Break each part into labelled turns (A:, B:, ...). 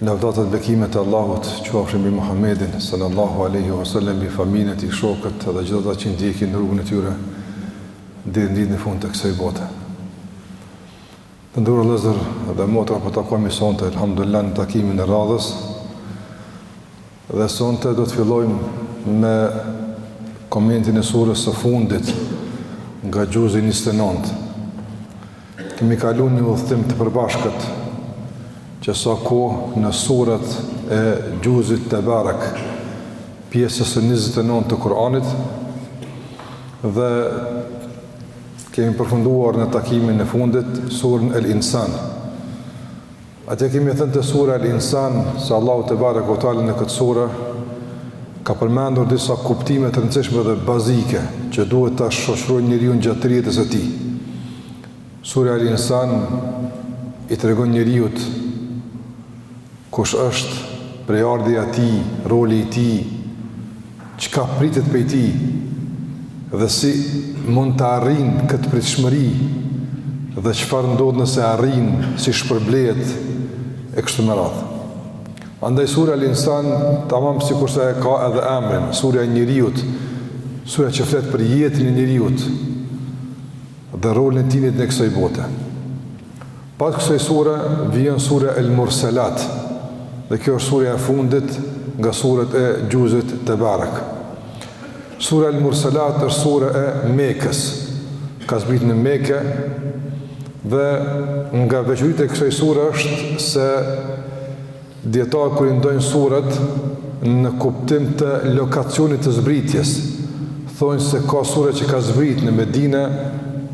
A: Lavdat dhe bekimet e Allahut qofshin mbi Muhammedin sallallahu alaihi wasallam, mbi familjen e tij, shokët dhe gjithë ata që ndjekin rrugën e tyre deri në ditën e fundit të kësaj bote. Të nderuar vëllezër dhe motra, po takojmë sonte alhamdulillah në takimin e radhës. Dhe sonte do të fillojmë me komentin e surës së fundit nga gjuzi 29. Kemi kalu një udhëtim të përbashkët që sa kohë në surët e gjuzit Tebarak pjesës së 29 të Kur'anit dhe kemi përfunduar në takimin e fundit surën El Insan. Atje kemi thënë te sura El Insan, se Allahu tebareke ue teala në këtë sura, ka përmendur disa kuptime të rëndësishme dhe bazike, që duhet ta shoqërojnë njeriun gjatë jetës së tij. Sura El Insan i tregon njeriut kush është prejardhja e tij, roli i tij, Çka pritet prej tij dhe si mund ta arrijë këtë pritshmëri dhe çfarë ndodh nëse e arrin, si shpërblehet e kështu me radhë. Andaj surja Al-Insan tamam sikurse e ka edhe emrin, surja e njeriut, surja që flet për jetën e njeriut dhe rolin e tij mbi kësaj bote. Pas kësaj sure vijon surja El Murselat dhe kjo është surja e fundit nga suret e gjuzit Tebarak. Sura El Murselat është sure e Mekës. Ka zbrit në Mekë dhe nga veçoritë e kësaj sure është se Dijetarët kur i ndojnë suret në kuptim të lokacionit të zbritjes, thojnë se ka sure që ka zbrit në Medine,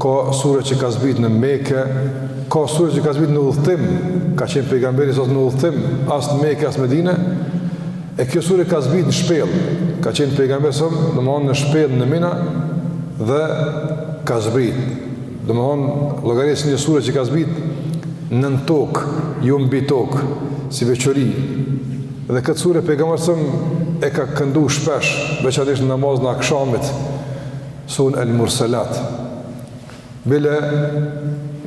A: ka sure që ka zbrit në Meke, ka sure që ka zbrit në udhëtim, ka qenë pejgamberi salallahu alejhi ue selem në udhëtim, as në Meke, as në Medine, e kjo sure ka zbrit në shpellë, ka qenë pejgamberi salallahu alejhi ue selem domethonë në shpellë në Mina, dhe ka zbrit. Domethonë, llogaritet si një sure që ka zbrit nën tokë, jo mbi tokë, si veçori. Dhe këtë sure pejgamberi salallahu alejhi ue selem e ka këndu shpesh, veçanisht në namazin e akshamit, suren El Murselat. Bile,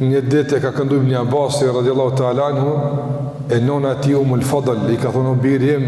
A: një dit e ka këndu Ibni Abasi, radiallahu ta'ala anhu, e nona e tij Umul Fadl, i ka thonë o biri jem,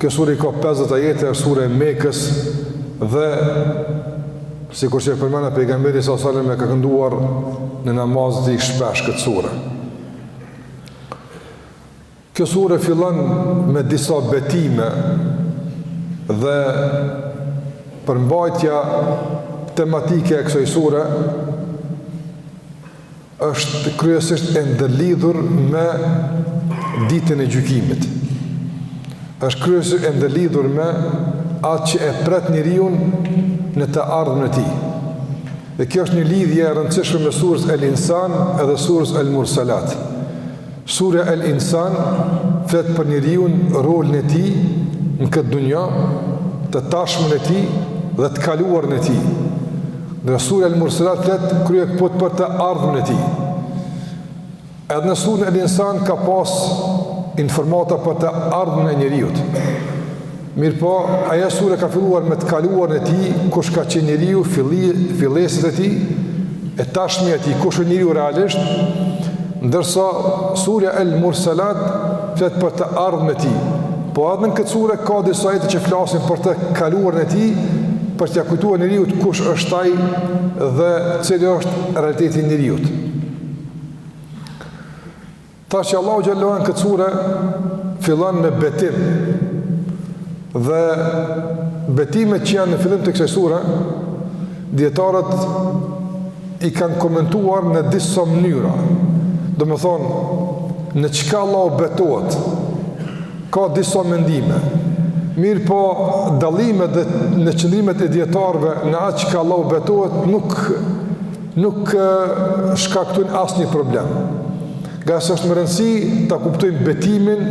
A: Kjo sure i ka 50 ajete, është sure e Mekës dhe sikur që e përmena pejgamberi salallahu alejhi ue selem e ka kënduar në namazet e tij shpesh këtë sure. Kjo sure fillon me disa betime dhe përmbajtja tematike e kësoj sure është kryesisht e ndërlidhur me ditën e gjykimit. Është kryesisht e ndërlidhur me atë që e pret njeriun në të ardhmen e tij. Dhe kjo është një lidhje e rëndësishme me surën El-Insan edhe surën El-Mursalat. Surja El-Insan flet për njeriun, rolin e tij në këtë dunja, të tashmën e tij dhe të kaluarën e tij. Në surja El-Mursalat flet kryekëput për të ardhmen e tij. Edhe në surën El-Insan ka pas informata për të ardhmen e njeriut. Mirëpo, ajo sure ka filluar me të kaluarën e tij, kush ka qenë njeriu, fillesat e tij, e tashmja e tij, kush është njeriu realisht, ndërsa surja El-Mursalat flet për të ardhmen e tij, po edhe në këtë sure ka disa ajete që flasin për të kaluarën e tij, për t'ia kujtuar njeriut kush është ai dhe cili është realiteti i njeriut. Tashi Allahu xhel-le shanuhu këtë sure fillon me betim. Dhe betimet që janë në fillim të kësaj sure, dijetarët i kanë komentuar në disa mënyra. Domethënë, në çka Allahu betohet, ka disa mendime, mirëpo dallimet dhe në qëndrimet e dijetarëve në atë çka Allahu betohet, nuk nuk shkaktojnë asnjë problem. Ngase është me rëndësi ta kuptojmë betimin,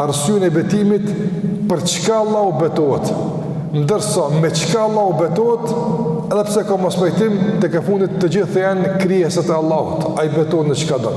A: arsyen e betimit, për çka Allahu betohet, ndërsa me çka Allahu betohet, edhe pse ka mospajtim, tek e fundit të gjitha janë krijesat e Allahut, ai betohet në çka don.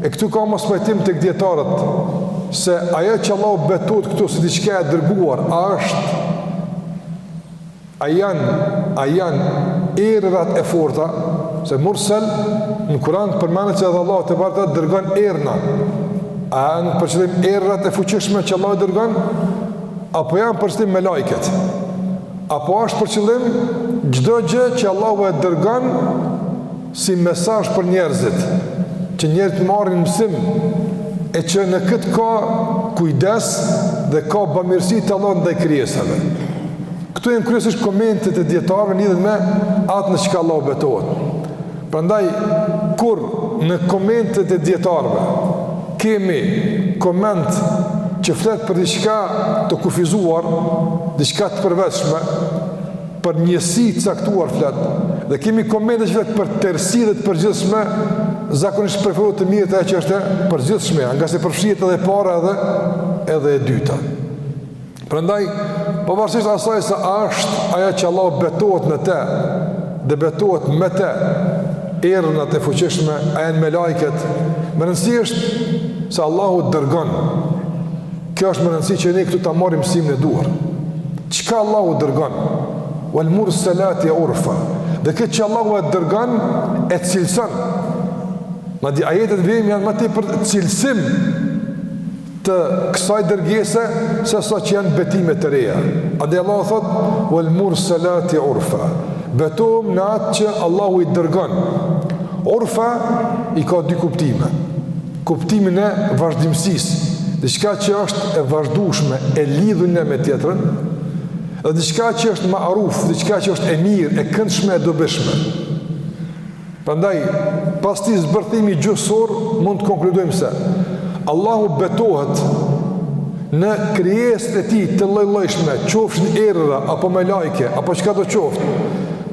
A: E këtu ka mospajtim tek dijetarët se ajo që Allahu betohet këtu si diçka e dërguar, a është a janë a janë erërat e forta se mursel në Kur'an përmendet që edhe Allahu tebareke dërgon erëra. A janë për qëllim erërat e fuqishme që Allahu dërgon apo janë për qëllim melaiket? Apo është për qëllim çdo gjë që Allahu e dërgon si mesazh për njerëzit, që njerëzit marrin mësim e që në këtë ka kujdes dhe ka bamirësi të Allahut ndaj krijesave. Këto janë kryesisht komentet e dijetarëve lidhur me atë në çka Allahu betohet. Prandaj, kur në komentet e dijetarëve kemi koment që flet për diçka të kufizuar, diçka të përveçme, për njësi të caktuar flet dhe kemi komente që flet për tërësi dhe të përgjithshme zakonisht preferohet të mirët ajo që është e përgjithshme ngase përfshihet edhe e para dhe edhe e dyta prandaj pavarësisht asaj se a është ajo që Allahu betohet në te dhe betohet me te erënat e fuqishme a janë melaiket me rëndësi është se Allahu dërgon Kjo është me rëndësi që ne këtu ta marrim mësimin e duhur. Çka Allahu dërgon? Wal mursalati urfa. Dhe këtë që Allahu e dërgon e cilëson. Madje ajetet në vijim janë më tepër cilësim të kësaj dërgese se sa që janë betime të reja. Andaj Allahu thotë wal mursalati urfa. Betohem në atë që Allahu i dërgon. Urfa i ka dy kuptime. kuptimin e vazhdimësisë, diçka që është e vazhdueshme, e lidhur një me tjetrën, dhe diçka që është ma'ruf, diçka që është e mirë, e këndshme, e dobishme. Prandaj, pas këtij zbërthimi gjuhësor, mund të konkludojmë se Allahu betohet në krijesat e tij të lloj-llojshme, qofshin erëra apo melaike apo çkado qoftë,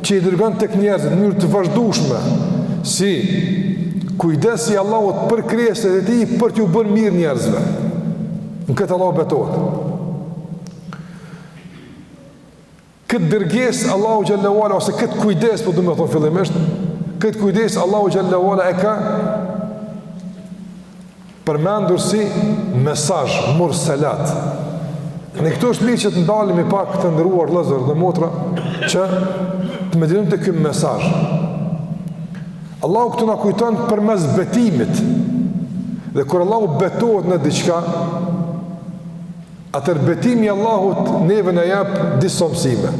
A: që i dërgon tek njerëzit në mënyrë të vazhdueshme si kujdesi i Allahut për krijesat e tij për t'u bërë mirë njerëzve. Në këtë Allahu betohet. Këtë dërgesë Allahu xhallahu ala ose këtë kujdes po domethënë fillimisht, këtë kujdes Allahu xhallahu ala e ka Përmendur si mesazh murselat. Ne këtu është mirë që të ndalemi pak të nderuar vëllezër dhe motra që të meditojmë te ky mesazh. Allahu këtu na kujton përmes betimit dhe kur Allahu betohet në diçka, atëherë betimi i Allahut neve na jap disa mësime.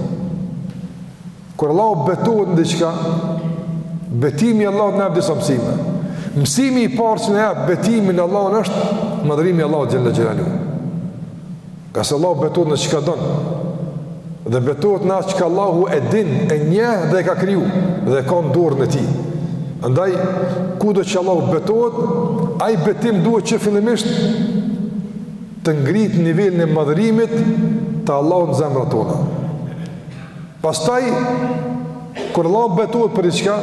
A: Kur Allahu betohet në diçka, betimi i Allahut na jep disa mësime. Mësimi i parë që na jep betimi në Allahun është madhërimi i Allahut xhalla xhelalu. Ngase Allahu betohet në çka don. Dhe betohet në atë që Allahu e din, e njeh dhe e ka kriju dhe e ka në dorën e tij. Andaj kudo që Allahu betohet, ai betim duhet që fillimisht ta ngrit nivelin e madhërimit të Allahut në zemrat tona. Pastaj, kur Allahu betohet për diçka,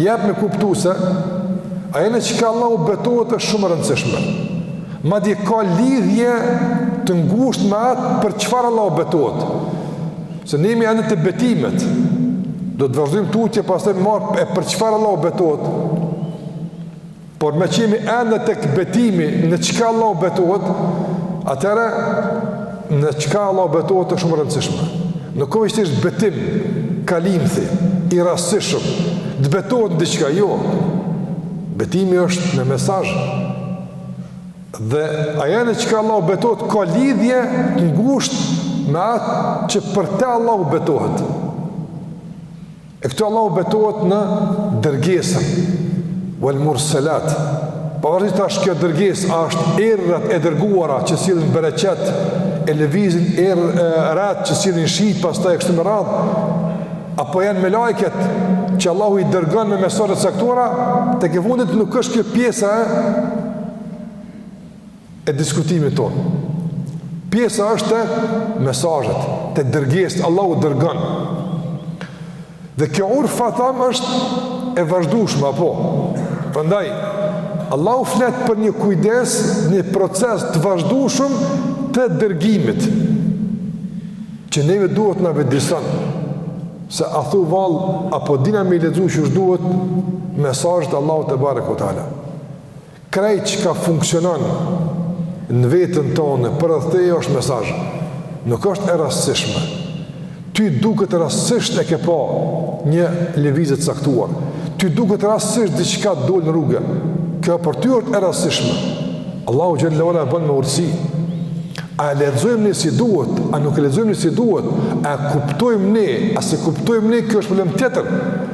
A: jep me kuptu se, ajo në çka Allahu betohet është shumë e rëndësishme. Madje ka lidhje të ngushtë me atë për çfarë Allahu betohet. Se ne jemi ende te betimet, do të vazhdojmë tutje, pastaj edhe për çfarë Allahu betohet. Por meqë jemi ende tek betimi në çka Allahu betohet, atëherë në çka Allahu betohet është shumë rëndësishme. Nuk është, është betim, kalimthi, i rastëshëm, të betohet në diçka jo. Betimi është një mesazh, dhe ajo në çka Allahu betohet ka lidhje të ngushtë me atë që për te Allahu betohet E këtu Allahu betohet në dërgesën, wal mursalat. Pavarësisht tash kjo dërgesë a është erërat e dërguara që sillin bereqet e lëvizin retë, e retë që sillin shi pastaj kështu me radhë apo janë melaiket që Allahu i dërgon me mesazhe të caktuara tek e fundit nuk është kjo pjesa e e diskutimit tonë. Pjesa është te mesazhet, te dërgesat Allahu dërgon. Dhe kjo urfa, tamam është e vazhdueshme apo. Prandaj Allahu flet për një kujdes, një proces të vazhdueshëm të dërgimit. Që neve duhet na vetëdison se a thu vall a po dina me i lexu qysh duhet mesazhet e Allahut tebareke ue teala. Krejt çka funksionon në veten tonde përreth teje është mesazh. Nuk është e rastësishme. Ty duket rastësisht e ke pa një lëvizje të caktuar. Ty duket rastësisht diçka të dol në rrugë. Kjo për ty është e rastësishme. Allahu xhel-le ue ala e bën me urtësi. A e lexojmë ne si duhet, a nuk e lexojmë ne si duhet, a e kuptojmë ne, a s'e kuptojmë ne, kjo është problem tjetër.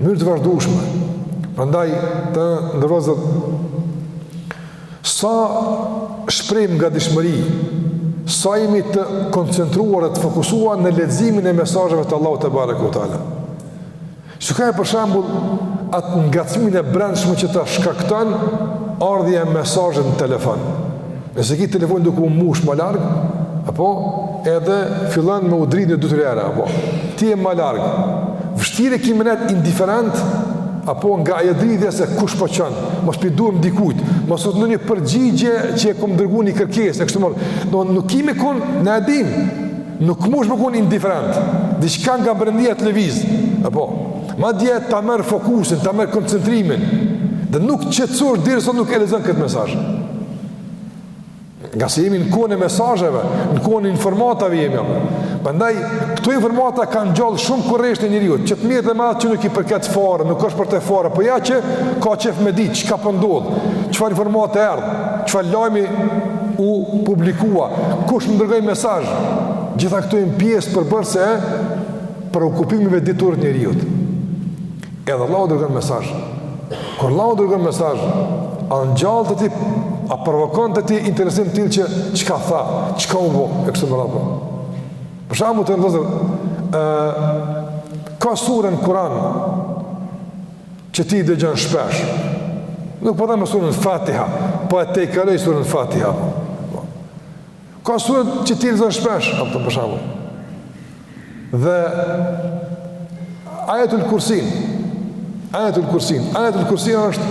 A: Mënyrë të vazhdueshme. Prandaj të nderuar sa shprehim gatishmëri, sa jemi të koncentruar e të fokusuar në leximin e mesazheve të Allahut tebareke ue teala. Shikoje për shembull atë ngacmimin e brendshëm që ta shkakton ardhja e mesazhit në telefon. Nëse ki telefonin duke u mbush ma larg, apo edhe fillon me u dridh një dy tre herë apo ti je ma larg. Vështirë e ki me met indiferent apo nga ajo dridhja se kush po t'çon, mos po i duhem dikujt, mos o ndonjë përgjigje që e kom dërgu një kërkesë e kështu me radhë. Nuk ki me kon, e din. Nuk mush me kon indiferent. Diçka nga brendia të lëviz. Apo madje ta merr fokusin, ta merr koncentrimin. Dhe nuk qetësohesh derisa nuk e lexon këtë mesazh. Ngase jemi në kohën e mesazheve, në kohën e informatave jemi. Prandaj këto informata kanë ngjallë shumë kureshtjen e njeriut, që të merret edhe me atë që nuk i përket fare, nuk është për të fare, po ja që ka qejf me ditë çka po ndodh, çfarë informate erdhi, çfarë lajmi u publikua, kush më dërgoi mesazh. Gjitha këto janë pjesë përbërëse e preokupimeve ditore të njeriu. Edhe Allahu dërgon mesazh. Kur Allahu dërgon mesazh, angjall te ti a provokon te ti interesim të tillë çka tha, çka u bë, e kështu me radhë. Për shembull ka surën Kur'an që ti dëgjon shpesh. Nuk po them surën Fatiha, po e tejkaloj surën Fatiha. Ka suret që ti lexon shpesh, apo për shembull. Dhe ajetul kursin, ajetul kursin, ajetul kursin është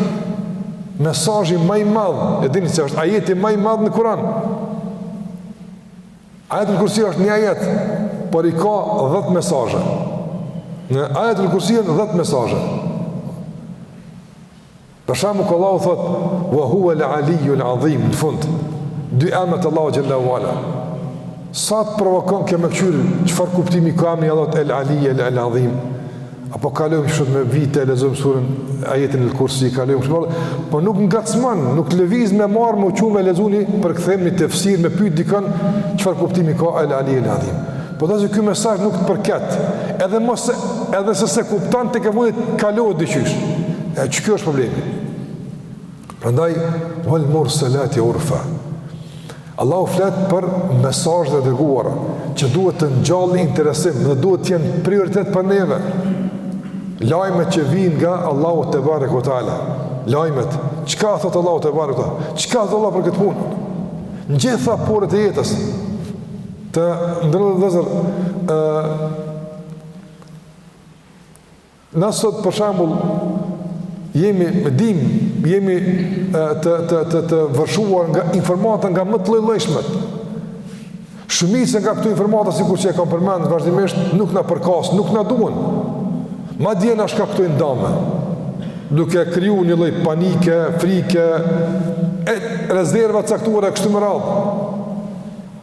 A: mesazhi ma i madh, e dini se është ajeti ma i madh në Kur'an. Ajetul kursi është një ajet, por i ka dhetë mesazhe. Në ajetul kursi dhetë mesazhe. Për shembull, Allahu thotë: "Wa huwa al-'aliyyu al-'azim", në fund, dy emrat e Allahut xhel-le ue ala. Sa të provokon kjo me këqyr, çfarë kuptimi ka emri i Allahut el-'aliy el-'azim? Apo kalojmë shumë me vite lexojmë surën ajetin el-kursi, kalojmë shumë, po nuk ngacmon, nuk t'lëviz me marr me e lexu një përkthim, një tefsir me pyet dikënd çfarë kuptimi ka el-'aliy el-'azim. Po thotë që ky mesazh nuk të përket, edhe, mos, edhe se se kupton tekefundit kalohet dyqysh. E që kjo është problemi. Prandaj, uel murselati urfa. Allahu flet për mesazhet e dërguara, që duhet të ngjallin interesim dhe duhet të jenë prioritet për neve. Lajmet që vijnë nga Allahu tebareke ue teala. Lajmet, çka thotë Allahu tebareke ue teala? Çka thotë Allahu për këtë punë? Në gjitha poret e jetës, Të nderuar vëllezër, e, ne sot për shembull, jemi me dim, jemi të, të, të, të vërshuar nga informata nga më të llojllojshmet. Shumica nga këto informata, sikur që e kam përmendë, vazhdimisht nuk na përkasin, nuk na duhen. Madje na shkaktojnë dame, duke kriju një lloj panike, frike, e rezerva të caktuara e kështu me radhë.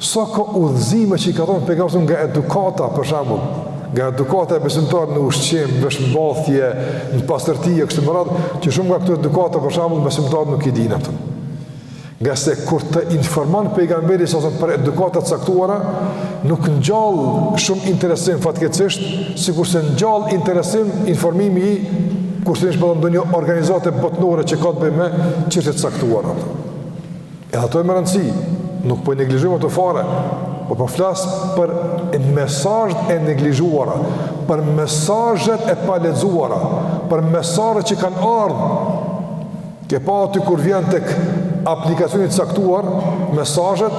A: Sa ka udhëzime që i ka thonë pejgamberi nga edukata, për shembull, nga edukata e besimtarit në ushqim, veshmbathje, në pastërti e kështu me radhë, që shumë nga këto edukata për shembull besimtarit nuk i dinë ato. Ngase kur të informon pejgamberi sa për edukata të caktuara, nuk ngjall shumë interesim fatkeqësisht, sikurse ngjall interesim informimi i kushtimisht ndonjë organizate botnore që ka të bëjë me çështje të caktuara. E ato janë me rëndësi, nuk po i neglizhojmë ato fare, po po flas për mesazhet e neglizhuara, për mesazhet e palexuara, për mesazhet që kanë ardhë, ke pa aty kur vjen tek aplikacioni i caktuar, mesazhet,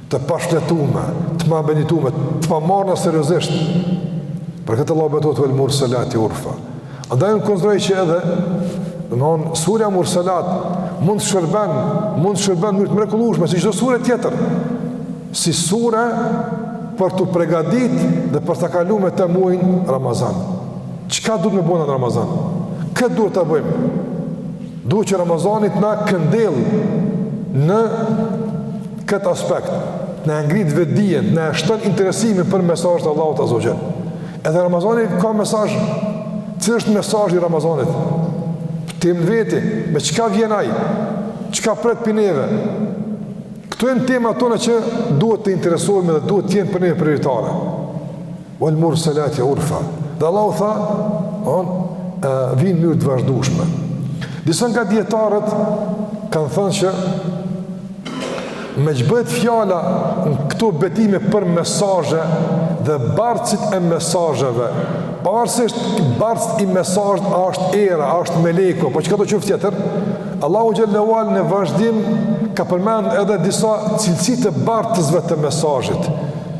A: të pashletume, të pa meditume, të pa marrë seriozisht. Për këtë Allah betohet vel mursalati urfa. Andaj unë konsideroj që edhe surja mursalat mund të shërben, mund të shërben në mënyrë të mrekullushme, si çdo sure tjetër, si sure për t'u pregadit dhe për ta kalu me të muajin Ramazan. Çka duhet me bo në Ramazan? Këtë duhet ta bëjmë. Duhet që Ramazani t'na këndell në këtë aspekt, t'na e ngrit vetëdijen, t'na e shton interesimin për mesazhet e Allahut Azze ve Xhel. Edhe Ramazani ka mesazh, cili është mesazhi i Ramazanit? T'i themi veti, me çka vjen ai, çka pret prej neve. Këto janë tema tona që duhet t'na interesojnë dhe duhet të jenë për neve prioritare. Wal mursalati urfa. Dhe Allahu tha, vijnë në mënyrë të vazhdueshme. Disa nga dijetarët kanë thënë që meqë bëhet fjala në këto betime për mesazhe dhe bartësit e mesazheve. Pavarësisht bartësi i mesazhit a është era, a është meleku, po çkado qoftë tjetër? Allahu xhelle ue ala në vazhdim ka përmend edhe disa cilësi të bartësve të mesazhit.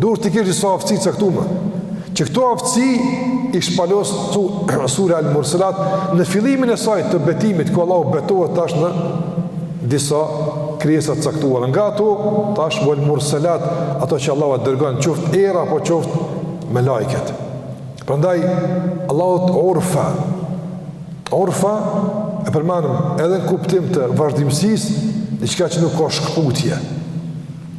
A: Duhet t'i kesh disa aftësi të caktume. Që këto aftësi i shpalos surja Al-Mursalat në fillimin e saj të betimit ku Allahu betohet tash në disa krijesa të caktuara. Nga ato tash vel Mursalat, ato që Allahu dërgon qoftë era apo qoftë melaiket. Prandaj Allahu tha urfa urfa e përmendëm edhe në kuptim të vazhdimësisë, diçka që nuk ka shkëputje.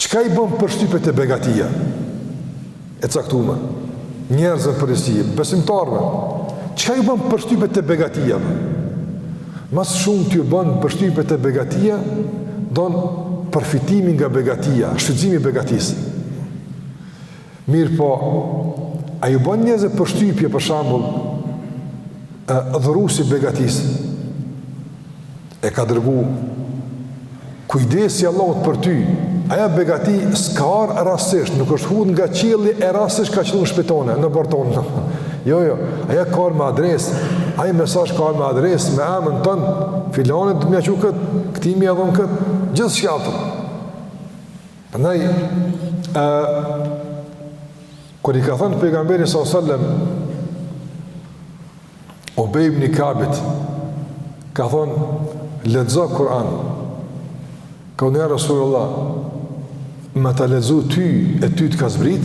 A: Çka i bën përshtypje te begatia e caktume njerëzve në përgjithësi, besimtarëve? Çka i bën përshtypje te begatia? Ma shumë t'ju bën përshtypje te begatia, don përfitimi nga begatia, shfrytëzimi i begatisë. Mirëpo, a ju bën njerëzve përshtypje, për shembull, dhuruesi i begatisë, kush e ka dërgu kujdesi i Allahut për ty, ajo begati s'ka ardhë rastësisht, nuk është hudhë nga qielli e rastësisht ka qëllu në shpi tonë, në oborr tonë. Jo, jo, ajo ka ardhë me adresë, ai mesazh ka ardhë me adresë, me emën tand, filanit du me ia çu këtë, këtij me ia dhënë këtë, gjithçka atë. Prandaj ë kur i ka thënë pejgamberi sallallahu alajhi wasallam Ubej ibn Kabit ka thënë lexo Kur'an. Ka thënë ja Rasulullah me ta lexu ty e ty të ka zbrit.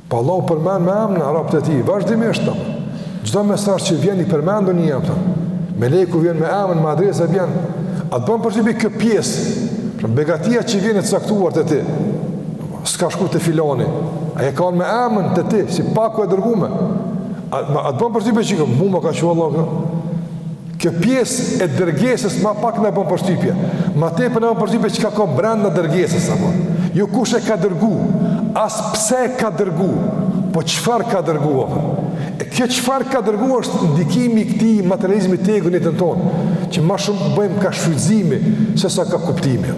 A: Po Allahu përmend me emra robët e tij vazhdimisht. Çdo mesazh që vjen i përmendur një emër. Meleku vjen me emrin, me adresë vjen. A të bën përshtypje kjo pjesë? Pra begatia që vjen e caktuar te ti. S'ka shku te filani. Ai e ka me emrin te ti, si pako e dërgume. A të bën përshtypje që mu ma ka çu Allahu? Kjo pjesë e dërgesës ma pak na bën përshtypje. Ma tepër na bën përshtypje çka ka brenda dërgesës. Apo. Jo kush e ka dërgu, as pse e ka dërgu, po çfarë ka dërgu. E kjo çfarë ka dërgu është ndikimi i këtij materializmi të egër në jetën tonë, që ma shumë bëjmë kah shfrytëzimi, sesa kah kuptimi.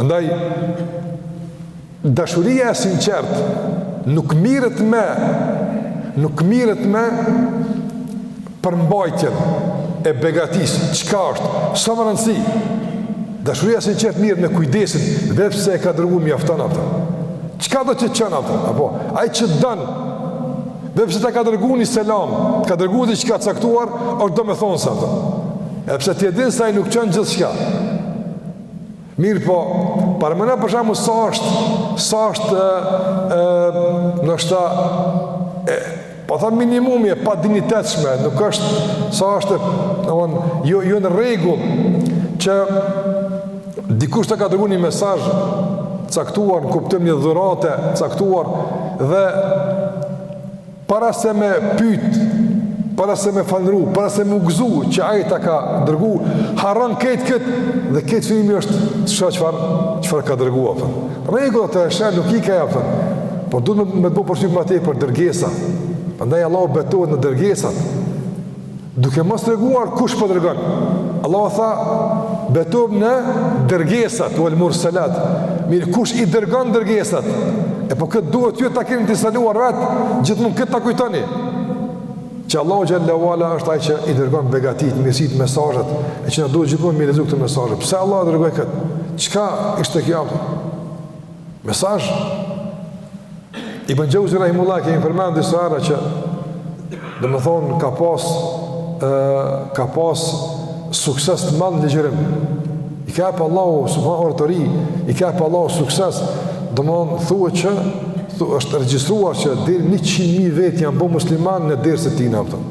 A: Andaj, Dashuria e sinqertë nuk mirret me nuk mirret me përmbajtjen e begatisë, çka është, s'o me rëndësi. Dashuria e sinqertë mirret me kujdesin, dhe pse e ka dërgu mjafton atë. Çka do që çon atë? Apo ai që don Dhe pse ta ka dërgu një selam, të ka dërgu diçka t'caktuar, është domethonë sa të. Edhe pse ti e din se ai nuk çon gjithçka. Mirëpo, paramendo për shembull sa është, sa është, e, ndoshta, e, po thom minimumi e padinjitetshme, nuk është, sa është, në mon, jo, jo në rregull, që dikush të ka dërgu një mesazh t'caktuar, në kuptim një dhurate t'caktuar, dhe, Para se me pyt, para se me falënderu, para se me u gëzu që ai ta ka dërgu, harron krejt këtë, dhe krejt synimi është të shoh çfarë, çfarë ka dërgu, a kupton. Rregull ti e sheh, nuk i ka, a kupton, por du me, me të bo përshtypje ma tepër dërgesa, prandaj Allah betohet në dërgesat, Duke mos treguar kush po dërgon. Allahu tha: "Betohem në dërgesat, wal mursalat." Mirë, kush i dërgon dërgesat? E po këtë duhet ju ta keni të instaluar vet, gjithmonë këtë ta kujtoni. Që Allahu xhel-le ue ala është ai që i dërgon begatitë, mirësitë, mesazhet, e që na duhet gjithmonë me i lexu këto mesazhe. Pse Allahu dërgoi kët? Çka ishte kjo? Mesazh Ibn Xheuzi Rahimullah kemi përmend disa herë që domethonë ka pas e, ka pas sukses të madh në ligjërim, i ka jep Allahu shumë oratori, i ka jep Allahu sukses, domethonë thuhet që thu, është regjistruar që deri 100.000 vetë janë bo musliman në derse t'tina, a kupton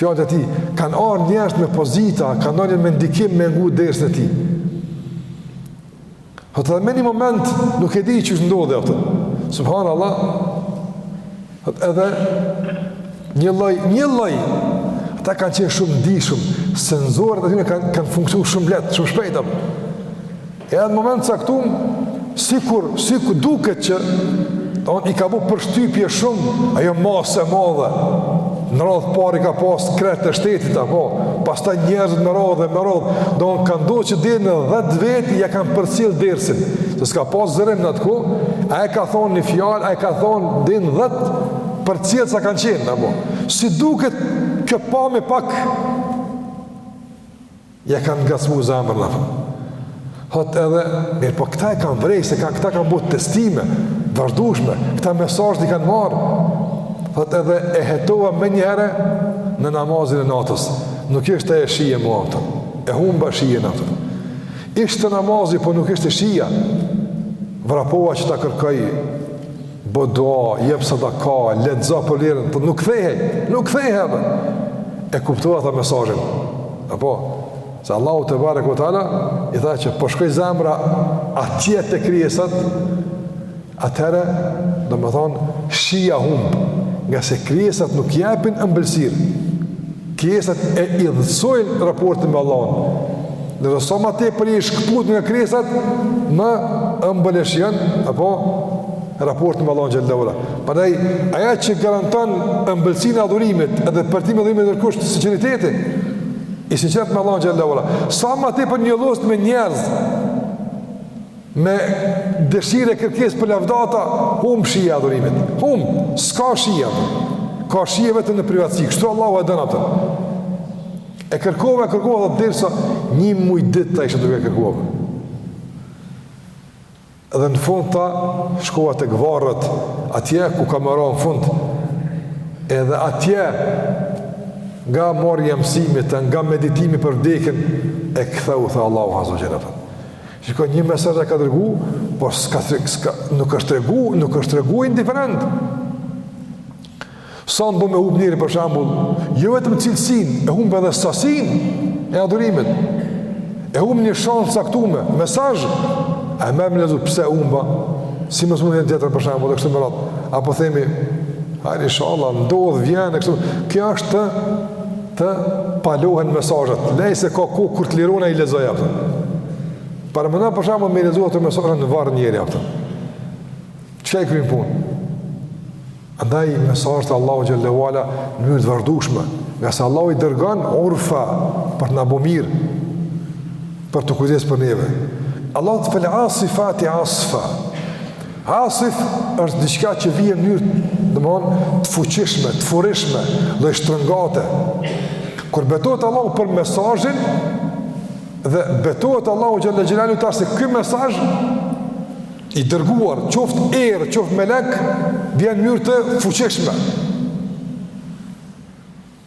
A: Fjalët e tij. Kanë ardh njerëz me pozita, kanë ardh njerëz me ndikim me ngu dersin e tij. Edhe në një moment nuk e di qysh ndodhi, a kupton. Subhanallah. Edhe një lloj, një lloj ata kanë qenë shumë t'ndishëm, senzorët e tyne kanë kanë funksionu shumë lehtë, shumë shpejt apo. Edhe në moment të caktum, sikur, sikur duket qenë, i ka bu përshtypje shumë, ajo masë e madhe, në radhë parë i ka pas krerët e shtetit, apo, pastaj njerëzit në radhë e me radhë, do në atë kohë që deri në dhetë vetë, ja kanë përcjell dersin, se s'ka pas zërim në atë kohë, a e ka thonë një fjalë, a e ka thonë deri në dhetë, përcjell sa kanë qenë, apo, si duket kjo pamje pak, Ja kanë ngacmu zemrën apo. Thot edhe, mirëpo këta e kanë vrej, se ka, këta kanë bu testime, vazhdushme, këta mesazhet i kanë marrë. Thot edhe, e hetova menjëherë në namazin e natës. Nuk ishte shije më aty, e humba shijen aty. Ishte namazi, po nuk ishte shija. Vrapova që ta kërkoj Bëj dua, jep sadaka, lexo përlirën, po nuk kthehej, nuk kthehej. E kuptova tha mesazhin. Apo se Allahu tebareke ue teala i tha që po shkoi zemra atje te krijesat, atëherë domethonë shija humb, ngase krijesat nuk japin ëmbëlsirë. Krijesat e idhësojnë raportin me Allahun. Ndërsa sa ma tepër i shkëput nga krijesat, më ëmbël e shijon, apo raportin me Allahun xhel-le ue ala. Prandaj, aja që garanton ëmbëlsinë e adhurimit edhe përjetimin e adhurimit është kusht sinceriteti, i sinqertë me Allahun xhel-le ue ala. Sa ma tepër njolloset me njerëz, Me dëshirë e kërkesë për lavdata, humb shija e adhurimit. Humb, s'ka shije. Ka shije vetëm në privatësi, kështu Allahu e don atë. E kërkova, e kërkova, dhe derisa një muaj ditë tha isha duke e kërkuar. Dhe në fund tha, shkova tek varret, atje ku ka më ra në fund, edhe atje, nga marrja mësimit, nga meditimi për vdekjen, e ktheu tha Allahu azze ue xhel. Shikoj një mesazh e ka dërgu, por s'ka s'ka nuk është tregu, nuk është tregu indiferent. Sa bon me humb njeri për shembull, jo vetëm cilësinë, e humb edhe sasinë e adhurimit. E humb një shans të caktuar, mesazh. A merr me lexu pse humba? Si mos mund të jetë për shembull, kështu me radhë. Apo themi, hajde inshallah, ndodh vjen kështu. Kjo është Të palohen mesazhet. Lej se ka kohë kur të liroma i lexoj ato. Paramendo për shembull me i lexu ato mesazhe në varr njeri ato. Çka i kryn punë? Andaj mesazhet e Allahut xhel-le ue ala në mënyrë të vazhdueshme, ngase Allahu i dërgon urfa për të na bo mirë, për t'u kujdes për neve. Allahut fel asifati asfa. Asif është diçka që vjen në mënyrë, domethonë, të fuqishme, të furishme, lloj shtrëngate. Kur betohet Allahu për mesazhin, dhe betohet Allahu xhele xhelaluhu ta se ky mesazh, i dërguar, qoftë erë, qoftë melek, vjen në mënyrë të fuqishme.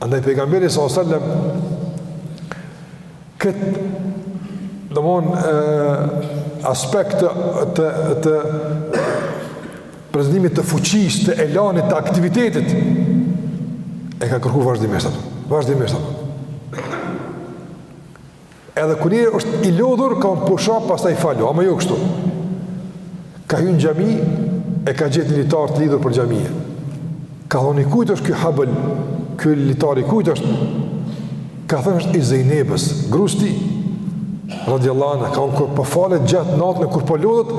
A: Andaj pejgamberi sa sallam këtë domethonë aspekt të të prezantimit të fuqisë, të elanit, të aktivitetit e ka kërku vazhdimisht atë. Vazhdimisht atë. Edhe kur njeri është i lodhur, ka thonë pusho, pastaj falu, ama jo kështu. Ka hy në xhami, e ka gjet një litar të lidhur për xhamie. Ka thonë i kujt është ky habl, ky litar i kujt është. Ka thonë është i Zejnebes, grus tij. Radiallahu anha, ka thonë kur po falet gjatë natën e kur po lodhet,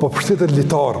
A: po pshtetet në litar.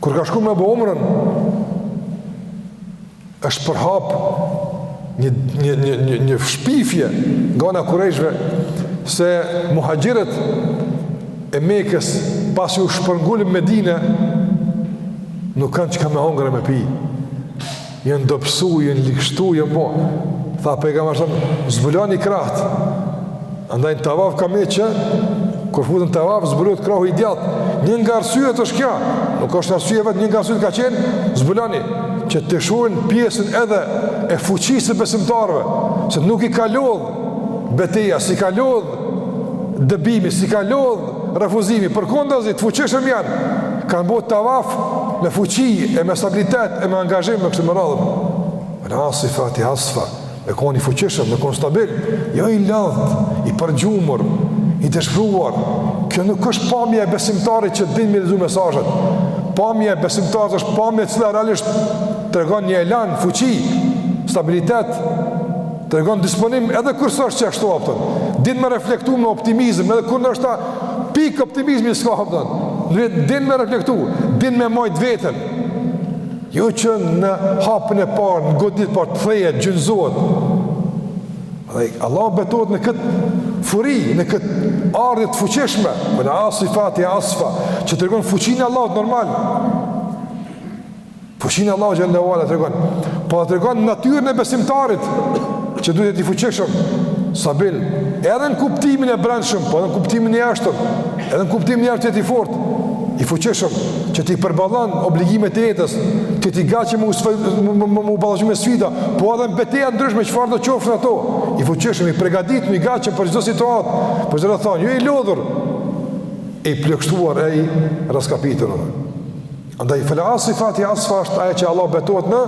A: Kur ka shku me bo umren, është përhap një, një, një, një, një shpifje nga ana e kurejshve se muhaxhirët e Mekës pasi u shpërngulën në Medine nuk kanë çka me hongër e me pi Janë dobësu, janë ligshtu, janë bo. Tha Pejgamberi alejhi selam, zbuloni krahët. Andaj në tavaf ka me që, kur futen në tavaf, zbulohet krahu i djathtë. Një nga arsyet është kjo, nuk është arsye e vetme, një nga arsyet ka qenë, zbuloni, që ta shohin pjesën edhe e fuqisë së besimtarëve, se nuk i ka lodhë beteja, s'i ka lodh dëbimi, s'i ka lodhë refuzimi, përkundrazi, të fuqishëm janë, kanë bo tavaf me fuqi, e me stabilitet, e me angazhim, e kështu me radhë. Fel asifati asfa, me konë i fuqishëm, me konë stabil, jo i lodht, i përgjumur, i dëshpruar, kjo nuk është pamje e besimtarit që din me lexu mesazhet, pamje e besimtarit është pamje e cila realisht tregon një elan, fuqi, stabilitet, Tregon disponim edhe kur s'është qashtu, kupton. Din me reflektu me optimizëm edhe kur ndoshta pik optimizmi s'ka, kupton. Din me reflektu, din me majt veten. Jo që në hapin e parë, në goditje të parë thehet, gjunjëzohet. Dhe Allahu betohet në këtë furi, në këtë ardhje të fuqishme, fel asifati asfa, që tregon fuqinë e Allahut normal. Fuqinë Allahu xhelle ue ala tregon. Po tregon natyrën e besimtarit që duhet të jetë i fuqishëm, stabil, edhe në kuptimin e brendshëm, po edhe në kuptimin e jashtëm, edhe në kuptimin e jashtëm të jetë i fortë, i fuqishëm, që t'i përballon obligimet e jetës, që ti gati me u sf- me me me u ballafaqu me sfida, po edhe në beteja t'ndryshme çfarëdo qofshin ato, i fuqishëm, i përgatitur, i gati për çdo situatë, po thom, jo i lodhur, i plogështuar, i rraskapitur. Andaj fel asifati asfa është ajo që Allah betohet në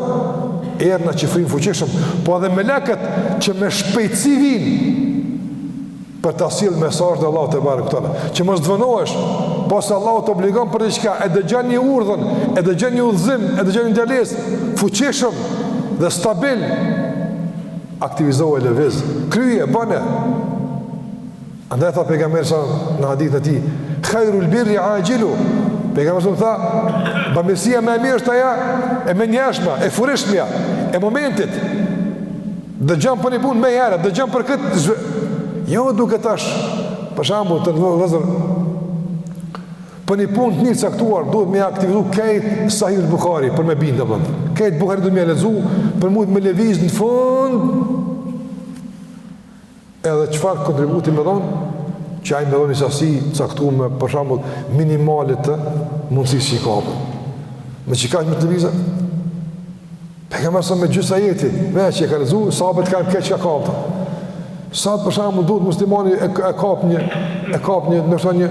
A: erëra që fryjnë fuqishëm, po edhe melekët që me shpejtësi vinë për ta sjellë mesazhin dhe Allahu tebareke ue teala. Që mos t'vonohesh, posa Allahu të obligon për diçka, e dëgjon një urdhër, e dëgjon një udhëzim, e dëgjon një ndalesë, fuqishëm dhe stabil, aktivizohu e lëviz, kryje, bone, Andaj tha pejgamberi a.s. në hadithin e tij, "Hajrul birri axhiluhu." Pejgamberi a.s. tha, "Bamirësia më e mirë është ajo e menjëhershme, e furishmja e momentit." Dëgjon për një punë menjëherë, dëgjon për këtë zë... jo dikujt tash për shembull t'lëvizë për një punë të mirë t'caktuar duhet me aktivizu krejt Sahih Buhari për me bindë apo. Krejt Buharin duhet me lexu për mujt me lëviz në fund Edhe çfarë kontributi me dhonë, që ai me dhonë një sasi t'caktuar me për shembull minimale të mundësive që i ka apo. Me çka me t'lëviz a? Pejgamberi a.s. me gjysë ajeti, veç e ka lexu, sahabët kanë krejt çka kap. S'osht për shembull duhet muslimani e, e kap një e kap një, ndoshta një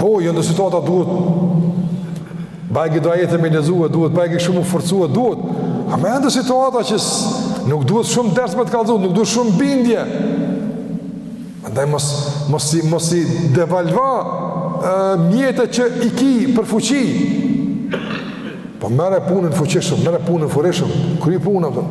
A: Po, jo në situata duhet, bajagi do ajete me lexu e duhet, bajagi shumë m'u forcu e duhet, ama ende situata që nuk duhet shumë ders me të kallëzu, nuk duhet shumë bindje, andaj mos, mos i, mos i devalvo e, mjetet që i ki për fuqi, po merre punën fuqishëm, merre punën furishëm, kryje punën, për.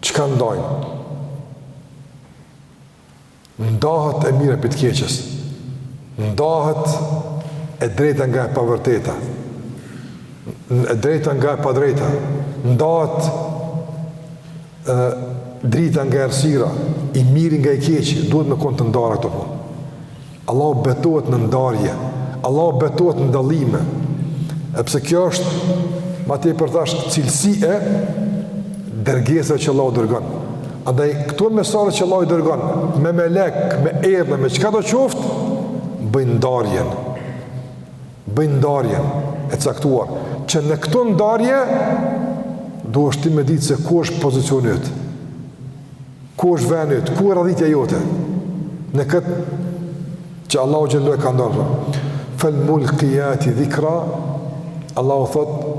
A: Çka ndajnë? Ndahet e mira prej të keqes. Ndahet e drejta nga e pavërteta. E drejta nga e padrejta. Ndahet drita nga errësira, i miri nga i keqi, duhet me konë të ndara këto punë. Allahu betohet në ndarje, Allahu betohet në dallime. E pse kjo është ma tepër thashë cilësi e dërgesave që Allahu dërgon. Andaj këto mesazhe që Allahu dërgon me melek, me erë, me çkado qoftë, bëjnë ndarjen. Bëjnë ndarjen e caktuar që në këto ndarje duhet ti me ditë se ku është pozicioni yt. Ku është vendi yt? Ku është radhitja jote? Në këtë që Allahu xhallahu ka ndarë. Fal mulqiyati dhikra. Allahu thotë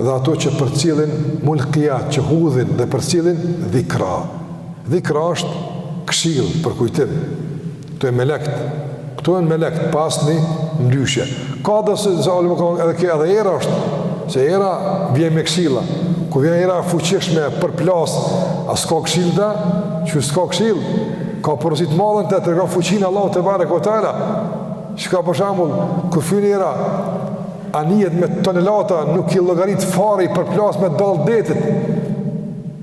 A: dhe ato që përcjellin mulqiyat që hudhin dhe përcjellin dhikra. Dhikra është këshillë, përkujtim. Këto melekt, këto janë melekt, pa asnjë mëdyshje. Ka dhe se, se alim ka edhe ke edhe era është, se era vjen me këshilla, kur vjen era e fuqishme, përplas, a s'ka këshilla? Qysh s'ka këshillë, ka porosi t'madhe, ta tregon fuqinë e Allahut tebareke ve teala, që ka për shembull, kur fryn era, anijet me tonelata, nuk i llogarit fare, i përplas me dallgët e detit,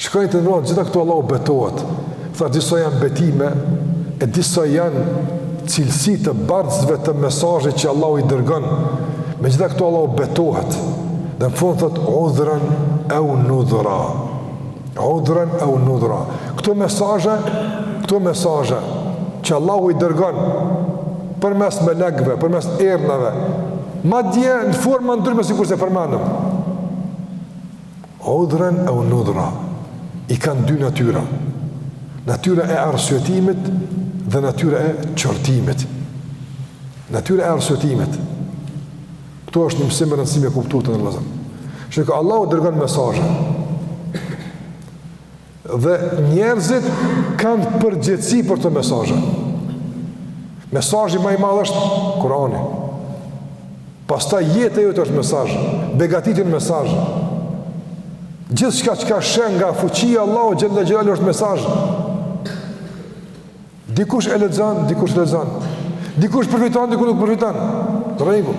A: Shikoni të nderuar, gjitha këto Allahu betohet. Tha disa janë betime, e disa janë cilësi të bartësve të mesazheve që Allahu i dërgon. Me gjitha këto Allahu betohet. Dhe në fund thotë, udhran au nudhra. Udhran au nudhra. Këto mesazhe, këto mesazhe, që Allahu i dërgon përmes melekve, përmes ernave, madje në forma të ndryshme sikurse përmendëm. Udhran au nudhra, i kanë dy natyra, natyra e arsyetimit dhe natyra e qortimit. Natyra e arsyetimit. Këtu është një mësim me rëndësi me e kuptu, të nderuar vëllezër. Shiko, Allahu dërgon mesazhe. Dhe njerëzit kanë përgjegjësi për këto mesazhe. Mesazhi ma i madh është Kurani. Pastaj jeta jote është mesazh, begatitë janë mesazh. Gjithçka çka sheh nga fuqia e Allahut xhalla xhelaluhu është mesazh. Dikush e lexon, dikush s'e lexon. Dikush përfiton, dikush nuk përfiton. Rregull.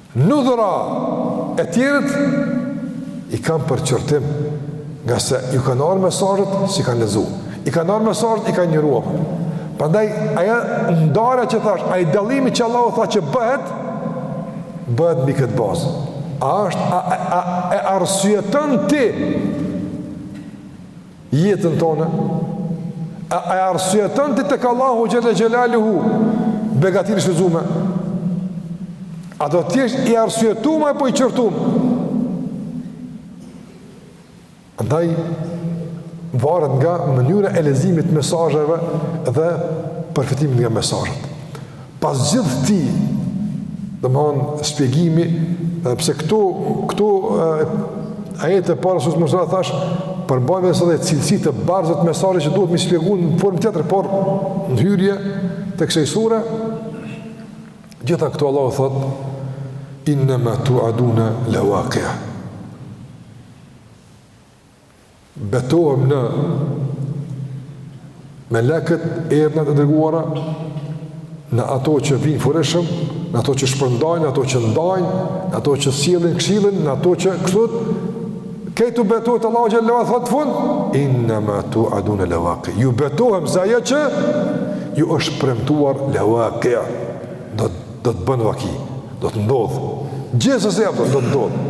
A: Nudhra e tjerët i kanë për qortim, ngase ju kanë ardhë mesazhet, s'i kanë lexu. I kanë ardhë mesazhet, i kanë injoru. Prandaj, ajo ndarja që thash, ai dallimi që Allahu tha që bëhet, bëhet mbi këtë bazë. A është, a, a, a, e arsyeton ti jetën tënde? A e arsyeton ti tek Allahu xhalla xhelaluhu begatinë e shfrytzume? A do të jesh i arsyetum apo i qortum? Andaj varet nga mënyra e leximit të mesazheve dhe përfitimit nga mesazhet. Pas gjithë këtij, domethanë shpjegimi, edhe pse këto këto ajete të para të sures Murselat, thash, përmbajnë edhe cilësi të bartësve të mesazheve që duhet m'i shpjegu në formë tjetër, por në hyrje të kësaj sure gjitha këto Allahu thotë inna ma tu'aduna lawaqi'. Betohem në melekët, ernat e dërguara, në ato që vijnë furishëm, në ato që shpërndajnë, në ato që ndajnë, në ato që sjellin këshillën, në ato që kështu, këtu betohet Allahu xhel-le ve ala thotë n'fund, innema tuadune levaki. Ju betohem se ajo që ju është premtuar levaki. Do, do të bën vaki, do të ndodhë. Gjithsesi, do të ndodhë.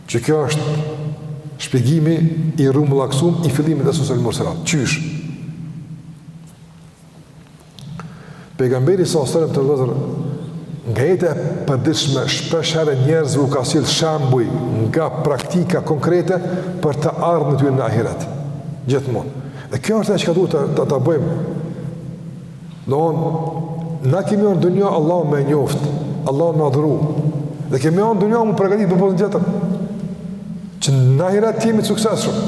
A: Qe kjo është shpjegimi i rrumbullaksum i fillimit të sures El-Murselat. Qysh? Pejgamberi sa selam vëllezër nga jeta e përditshme shpeshherë njerëzve u ka sjell shembuj nga praktika konkrete për të ardhmen e tyne në ahiret. Gjithmonë. Dhe kjo është e çka duhet të, të, të bëjmë Domethënë, na kemi ardh n'dunja Allahun me njoftë, Allahun me adhuru, dhe kemi ardh n'dunja m'u përgatit për botën tjetër, që në ahiret të jemi të suksesshëm.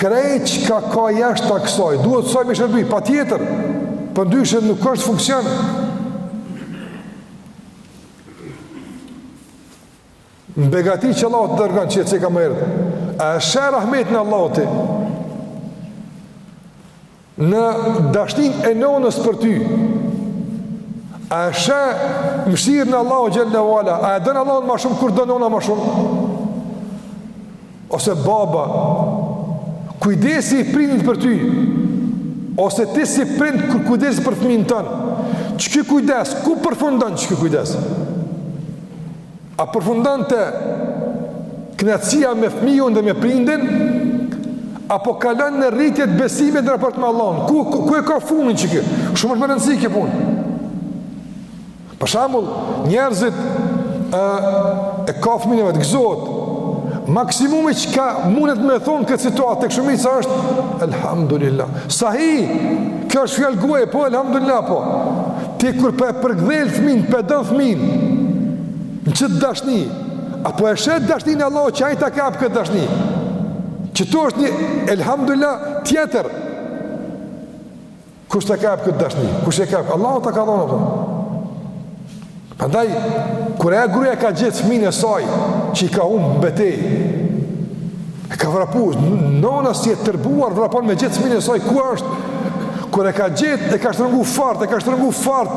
A: Krejt çka ka jashta kësaj, duhet kësaj me i shërby, patjetër, përndryshe nuk është n'funksion. Në begati që Allahu t'dërgon që e cika më erdi. A e sheh rahmetin e Allahut në dashnin e nonës për ty. A e sheh mëshirën e Allahut xhel-le ve ala. A e don Allahun ma shumë kur t'don nona ma shumë. ose baba, kujdesi i prindit për ty, ose ti si prind kur kujdesesh për fëmijën tond, qeky kujdes, ku përfundon qeky kujdes? A përfundon te knaqsia me fëmijën dhe me prindin, apo kalon në rritje të besimit në raport me Allahun, ku, ku, ku e ka fundin qeky? Shumë është me rëndësi kjo punë. Për shembull, njerëzit ë e ka fëmijën e vet, gëzohet. Maksimumi çka mundet me thonë n'këtë situatë, tek shumica është, Elhamdulillah. Sahi, kjo është fjalë goje, po, Elhamdulillah, po. Ti kur po e përkëdhel fëmijën, po e don fëmijën, në qetë dashni, a po e sheh ti dashninë e Allahut, që ai ta ka jep këtë dashni. Qetu është një, Elhamdulillah, tjetër. Kush ta ka jep këtë dashni? Kush e ka jep? Allahu ta ka dhonë, po. Prandaj, kur ajo gruja e ka gjet fëmijën e saj, që i ka humb n'betejë, e ka vrapu, nona si e tërbuar, vrapon me gjet fëmijën e saj, ku është? Kur e ka gjet, e ka shtrëngu fort, e ka shtrëngu fort.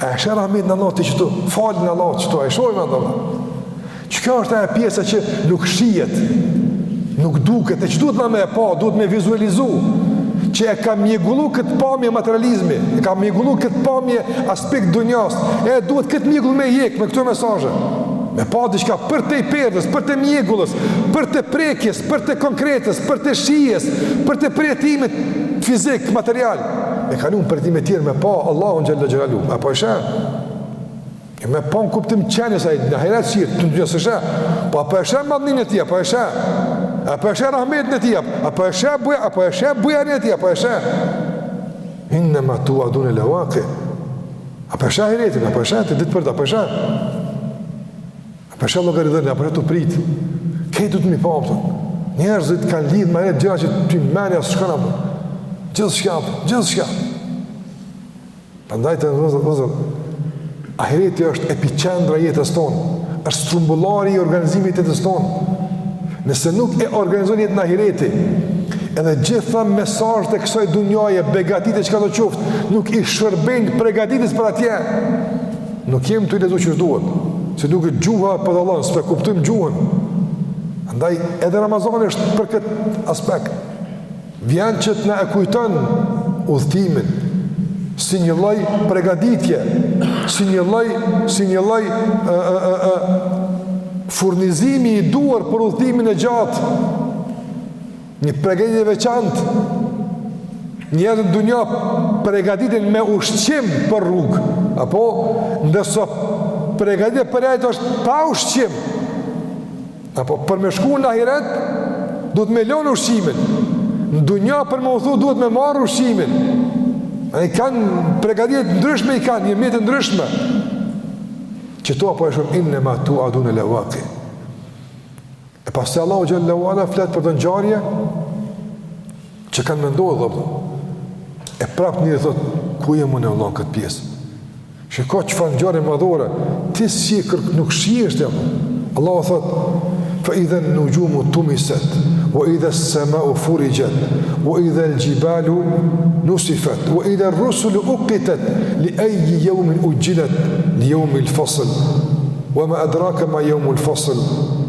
A: E sheh rahmetin e Allahut qëtu, faljen e Allahut qëtu, e shohim Allahun. Që kjo është e pjesa që nuk shijet, nuk duket, e që duhet ne me e pa, duhet me vizualizu, që e ka mjegullu këtë pamje materializmi, e ka mjegullu këtë pamje aspekti i dunjasë, e duhet këtë mjegull me hjek, me këto mesazhe, me pa diçka përtej perdes, përtej mjegullës, përtej prekjes, përtej konkretes, përtej shijes, përtej përjetimit fizik, material, e kalu në përjetime tjera me pa Allahun xhele xhelaluhu, a po e sheh, e me pa në kuptim qenës a i në ahiret shihet, në dynja s'e sheh, po a po e sheh madhninë e tij, a po e sheh, a po e sheh rahmetin e tij, a po e sheh buja, a po e sheh bujarinë e tij, a po e sheh, innema tuadune levaki, a po e sheh ahiretin, a po e sheh atë ditë për të, a po e sheh, Po e sheh llogaridhënien, apo të prit. Këto duhet me i pa ato? Njerëzit kanë lidh me ato gjëra që ti merr as shkon apo. Gjithçka, gjithçka. Prandaj vëllezër, vëllezër. Ahireti është epiqendra e jetës tonë. Është strumbullari i organizimit të jetës tonë. Nëse nuk e organizon jetën ahireti, edhe gjitha mesazhet e kësaj dunjaje, begatitë çka do të qoftë, nuk i shërbejnë pregatitjes për atje. Nuk jemi tu i lexu qysh duhet, si duket gjuha po dallon, s'pe kuptojmë gjuhën. Andaj, edhe Ramazani është për këtë aspekt. Vjen që të na e kujton udhëtimin, si një lloj pregaditje, si një lloj, si një lloj e, e, e, e, furnizimi i duhur për udhëtimin e gjatë, Një pregaditje e veçantë, njerëzit në dunja pregaditen me ushqim për rrugë, apo ndërsa pregaditja për ahiret është pa ushqim, apo për me shku në ahiret, duhet me lonë ushqimin, në dunja për me udhtu duhet me marrë ushqimin, e i kanë pregaditjet ndryshme, i kanë një mjete ndryshme, qëto a po e shohim innema tuadune levaki. E pastaj Allahu xhele ve ala flet për do ngjarje që kanë me ndodhë dhe përdo. E prapë njeri thotë, ku e më në Allah këtë pjesë? Shiko çfarë ngjarje madhore, ti si e kërkë nuk shi e shte përdo. Allahu thotë, fa idhen nuxhumu tumiset, wa idhes semau furixhet, wa idhel xhibalu nusifet, wa idher rusulu ukkitet, li ejji jaumin uxhilet, li jaumil fasl. Wa ma adrake ma jaumul fasl,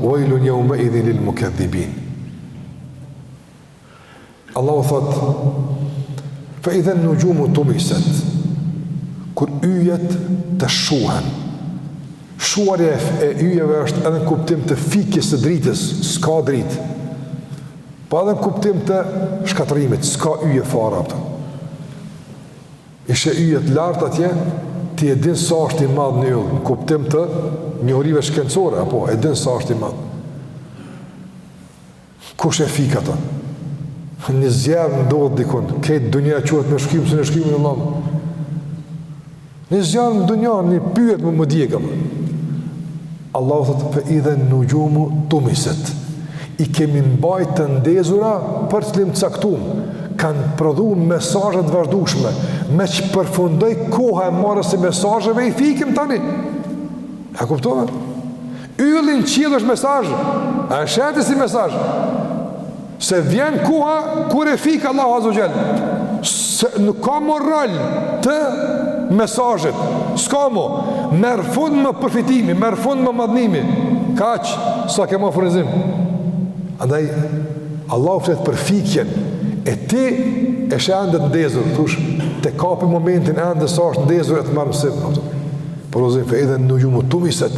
A: wejlun jaumeidhin lil mukedhibin. Allahu thotë, fa idhen nuxhumu tumiset, kur yjet të shuhen, shuarja e yjeve është edhe në kuptim të fikjes së dritës, s'ka dritë, po edhe në kuptim të shkatërrimit, s'ka yje fare, pëtër. I sheh yjet lart atje, ti e din sa është i madh një yll, në kuptim të njohurive shkencore, apo, e din sa është i madh. Kush e fik ato? Një zjarr ndodh dikun, krejt dunjaja çohet me e shkim, s'e shkim në llaf. Një zjarr në dunja, një pyll me u djeg. Allahu thotë fe idhen nuxhumu tumiset. I kemi mbajt të ndezura për qëllim të caktum. Kanë prodhu mesazhe të vazhdueshme, meqë përfundoi koha e marrjes së mesazheve, i fikim tani. E kuptove? Ylli n'qiell është mesazh. A e sheh ti si mesazh? Se vjen koha kur e fik Allahu Azze ue Xhel. Se nuk ka ma rol të mesazhit. S'ka ma. Merr fund me përfitimi, merr fund me madhnimi. Kaq, s'ke ma furnizim. Andaj Allahu flet për fikjen e ti e sheh ende t'ndezur, thush, ta kapi momentin ende sa është ndezur e të marr mësim. Për shkim fe idhen nuxhumu tumiset,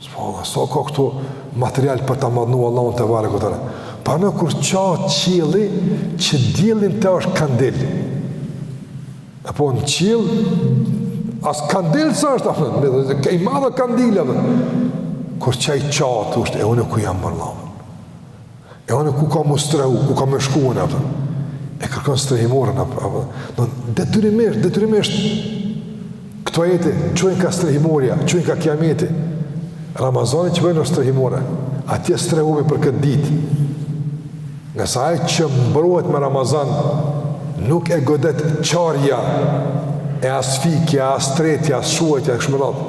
A: Subhanallahu sa ka këtu material për ta madhnu Allahun tebareke ue teala. Pra, kur çahet qielli që dielli n'të është kandil. Apo në qiell as kandil s'është apo me dhe ka i madh kandila. Kur çahet çatia, çka është e unë ku jam për Allahun. E unë ku kam m'u strehu, ku kam me shku, apo, e kërkon strehimoren, apo, apo, domethënë detyrimisht, detyrimisht, këto ajete t'çojnë ka strehimorja, çojnë ka kijameti, Ramazani që bëjmë është strehimore, atje strehohemi për këtë ditë, ngase ai që mbrohet me Ramazan, nuk e godet çarja, e as fikja, as tretja, as shuarja, e kështu me radhë.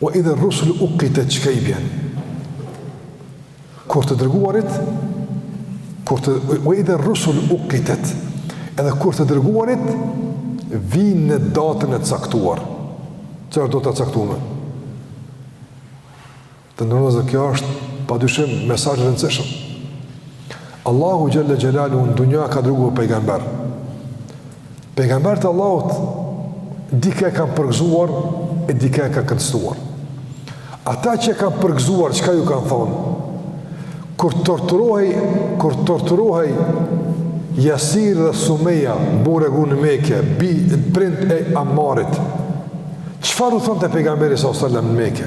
A: Ue idher-rusulu ukkitet çka i bjen? Kur të dërguarit kur të ue idher-rusulu ukkitet edhe kur të dërguarit vijnë në datën e caktuar. Çfarë data e caktume? Të nderuar, kjo është padyshim mesazh i rëndësishëm. Allahu xhel-le xhelaluhu në dunja ka dërgu pejgamberë. Pejgamberët e Allahut dikë e kanë përgëzuar e dikë e kanë kërcënuar. Ata që e kanë përgëzuar, çka ju kanë thonë? Kur torturohej, kur torturohej Jasir dhe Sumeja, burrë e gru në meke, dy prindët e Amarit, çfarë u thonte pejgamberi s.a.s. në meke?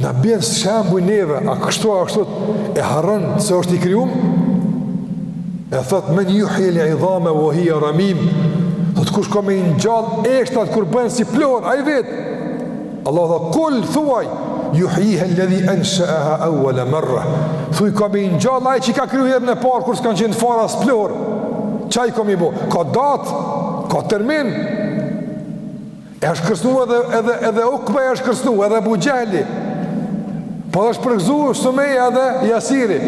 A: Na bjen shembuj neve, a kështu a kështu e harron se është i krijum? E thot men juhjil idhame ue hije ramim Thot kush ka me i ngjall Eshtat kur bëhen si pluhur Ai vet Allahu thot kul thuaj Juhjihelledhi ensheeha euele merre Thuj ka me i ngjall Ai që ka kriju herën e parë Kur s'kanë qenë fare as pluhur Qaj ka me i bo Ka datë Ka termin E është kërcnu edhe, edhe, edhe Ukbe e është kërcnu, edhe Abu Xhehli. Po edhe është përgzu Sumeja edhe Jasiri.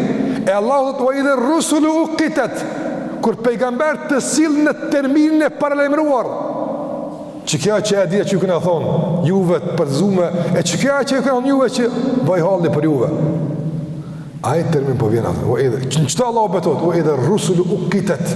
A: E Allahu thot ue idher rusulu ukkitet, kur pejgamberët sillen në terminin e paralajmëruar. Qëkjo qe dita që ju kena thonë, juve të përgzume, e qëkjo që ju kena thonë juve që vaj halli për juve. Ai termin po vjen a, o edhe, që në qëta Allahu betohet, ue idher rusulu ukkitet.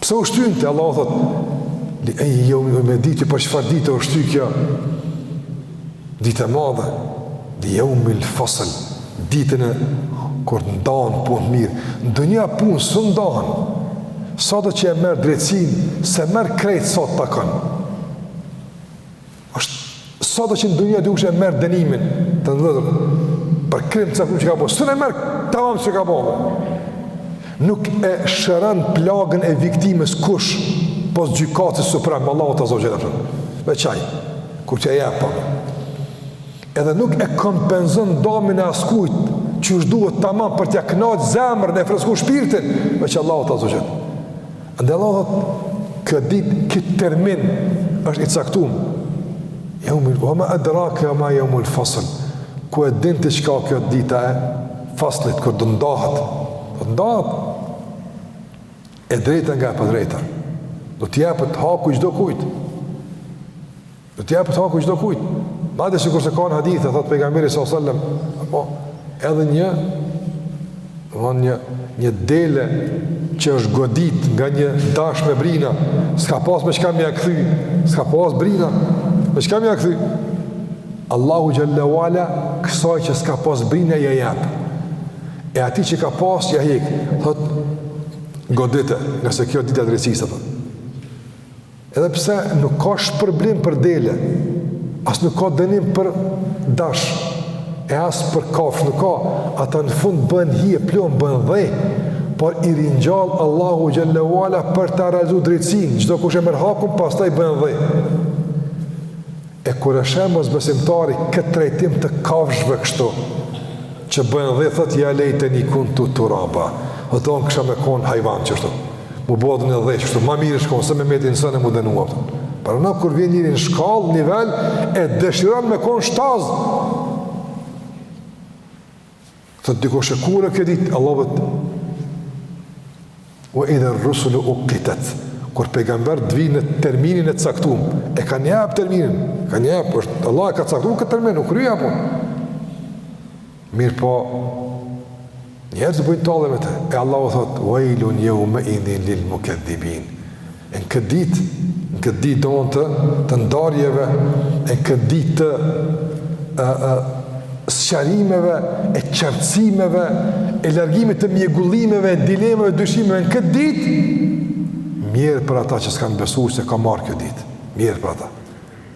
A: Pse u shtynte, Allahu thot, li ejji jeumin me dit për çfarë dite u shty kjo, ditë e madhe, li jeumil fasl, ditën kur të ndahen punët mirë, n'dynja punët s'u ndanë, sado që e merr drejtsinë, s'e merr krejt sa të takon. Është sado që n'dynja dikush e merr dënimin të ndëzëm për krim të caktum që ka bërë. S'e merr tamam që ka bërë. Nuk e shëron plagën e viktimës kush pos gjykatës supreme, Allahut azze ue xhel. Veç qaj. Kur qaj ja bon. Edhe nuk e kompenzon damin e askujt, qysh duhet tamam për t'ja knaqë zemrën e fresku shpirtin, veç Allahut azze ue xhel. Ndaj Allahut kjo dit, ky termin është i caktum. Jeumi, ue ma edrake, ma jeumul fasl, ku e din ti çka kjo dita e faslit, kur do ndahet, do ndahet, e drejta nga e padrejta, do t'jepet haku i çdo kujt, Do të jepet haku çdo kujt. Madje sikurse ka në hadith e thot pejgamberi sallallahu alajhi wasallam, apo edhe një von një një dele që është godit nga një dash me brina, s'ka pas me çka më ia kthy, s'ka pas brina, me çka më ia kthy? Allahu xhelle ue ala kësaj që s'ka pas brina ja jep. E atij që ka pas ja hek, thot godite, ngase kjo dita e drejtësisë thot. Edhe pse nuk ka shpërblim për delen, as nuk ka dënim për dash, e as për kafsh nuk ka, ata në fund bëhen hi e pluhur, bëhen dhe, por i ringjall Allahu xhelle ue ala për ta realizu drejtsinë, çdokush e merr hakun, pastaj bëhen dhe. E kur e sheh mosbesimtari këtë trajtim të kafshëve kështu që bëjnë dhe thot ja lejteni kuntu turaba. Do thotë kisha me kon hajvan qështu. Mu bo dhen e dhi qështu, ma mirë ish kon se me met insan e mu dënu. Prandaj kur vjen njeri në shkallë, nivel e dëshiron me kon shtaz. Thot dikush e kur a kjo ditë Allahu vet. Wa idha ar-rusul uqitat. Kur pejgambert të vijnë në terminin e caktum, e kanë jap terminin, kanë jap është Allah e ka caktu këtë termin, u krye apo? Mirëpo njerëz bojnë tallje me të. E Allahu thot wailun yawma idhin lil mukaththibin. E në këtë ditë, në këtë ditë domethënë të ndarjeve, e në këtë ditë të e, e, sqarimeve, e qartësimeve, e largimit të mjegullimeve, e dilemave, dyshimeve, në këtë ditë, mjerë për ata që s'kanë besu se ka me ardh kjo ditë, mjerë për ata.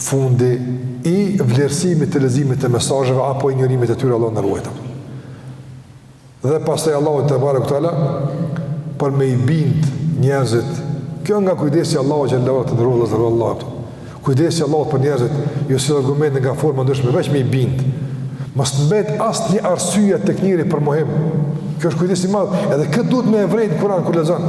A: fundi i vlerësimit të leximit të mesazheve apo injorimit të tyre Allahu na ruajtë. Dhe pastaj Allahu tebareke ue teala për me i bind njerëzit. Kjo nga kujdesi i Allahut xhel-le ve ala të nderuar vëllezër. Kujdesi i Allahut për njerëzit, ju sjell argumente nga forma të ndryshme, veç me i bind. Mos mbet asnjë arsye tek njeri për mohim. Kjo është kujdes i madh, edhe këtë duhet me e vërejt në Kur'an kur lexon.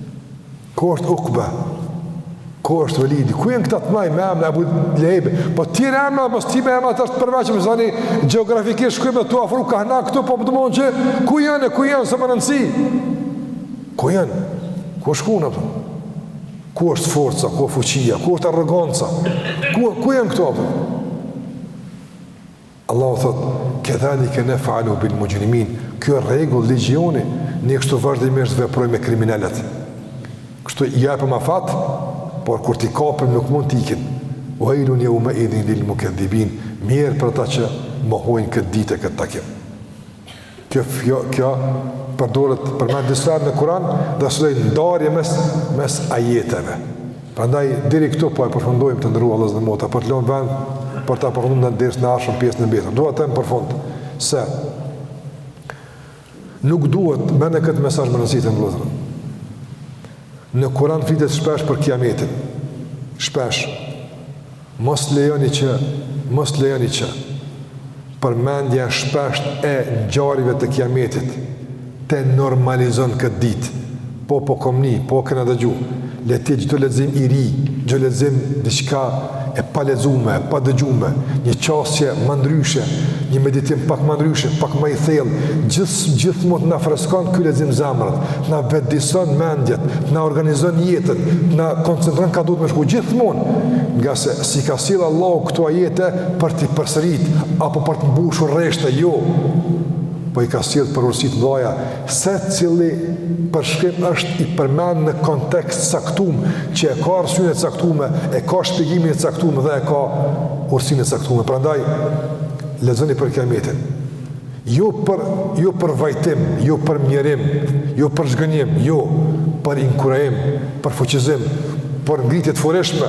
A: Ku është Ukbe? Ku është Velidi? Ku janë këta të naj me emna Abu Lehebi? Po tjerë emna, po s'ti me emna të është përveqëm, së zani gjeografikisht shkujme me tu afru kah na këtu, po domethënë që ku janë e ku janë, s'o me rëndësi? Ku janë? Ku është kuna për? Ku është forca, ku është fuqia, ku është arroganca? Ku, ku janë këto pra? Allahu thotë, Kedhalike nef'alu bil mujrimin, Kjo është rregull, ligji jonë, ne kështu vazhdimisht veprojmë me kriminelët. Kështu i japim afat, por kur t'i kapim nuk mund të ikin. Wailun yawma idhin lil mukaththibin, mjerë për ata që mohojnë këtë ditë këtë takim. Kjo kjo kjo përdoret përmendet disa herë në Kur'an, dhe si lloj ndarje mes mes ajeteve. Prandaj deri këtu po e përfundojmë të nderuar vëllezër dhe motra për të lënë vend për ta përfunduar në dersin e ardhshëm pjesën e mbetur. Dua të them për fund se nuk duhet më në këtë mesazh me rëndësi vëllezër. Në Kur'an flitet shpesh për Kiametin. Shpesh. Mos lejoni që, mos lejoni që përmendja e shpesht e ngjarjeve të Kiametit ta normalizon këtë ditë. Po po kom ni, po kena dëgju. Le të jetë çdo lexim i ri, çdo lexim diçka e palexume, e padëgjume, një qasje ma ndryshe, një meditim pak ma ndryshe, pak ma i thellë, gjithë gjithmonë na freskon ky lexim zemrat, na vetëdijeson mendjet, na organizon jetën, na koncentron ka duhet me shku gjithmonë, ngase s'i ka sjell Allahu këto ajete për t'i përsërit apo për të mbushur rreshta, jo. Po i ka sjell për urtësi t'mëdha Secili përshkrim është i përmend në kontekst t'caktum, që e ka arsyen e caktume, e ka shpjegimin e caktume dhe e ka urtsinë e caktume. Prandaj, lexoni për kiametin. Jo për, jo për vajtim, jo për mjerim, jo për zhgënjim, po për inkurajim, për fuqizim, për ngritje të furishme,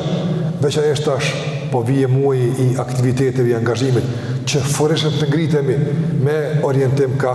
A: veçanërisht tash po vjen muaji i aktiviteteve i angazhimit, që furishëm të ngritemi me orientim ka